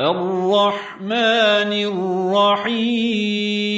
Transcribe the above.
الرحمن الرحيم.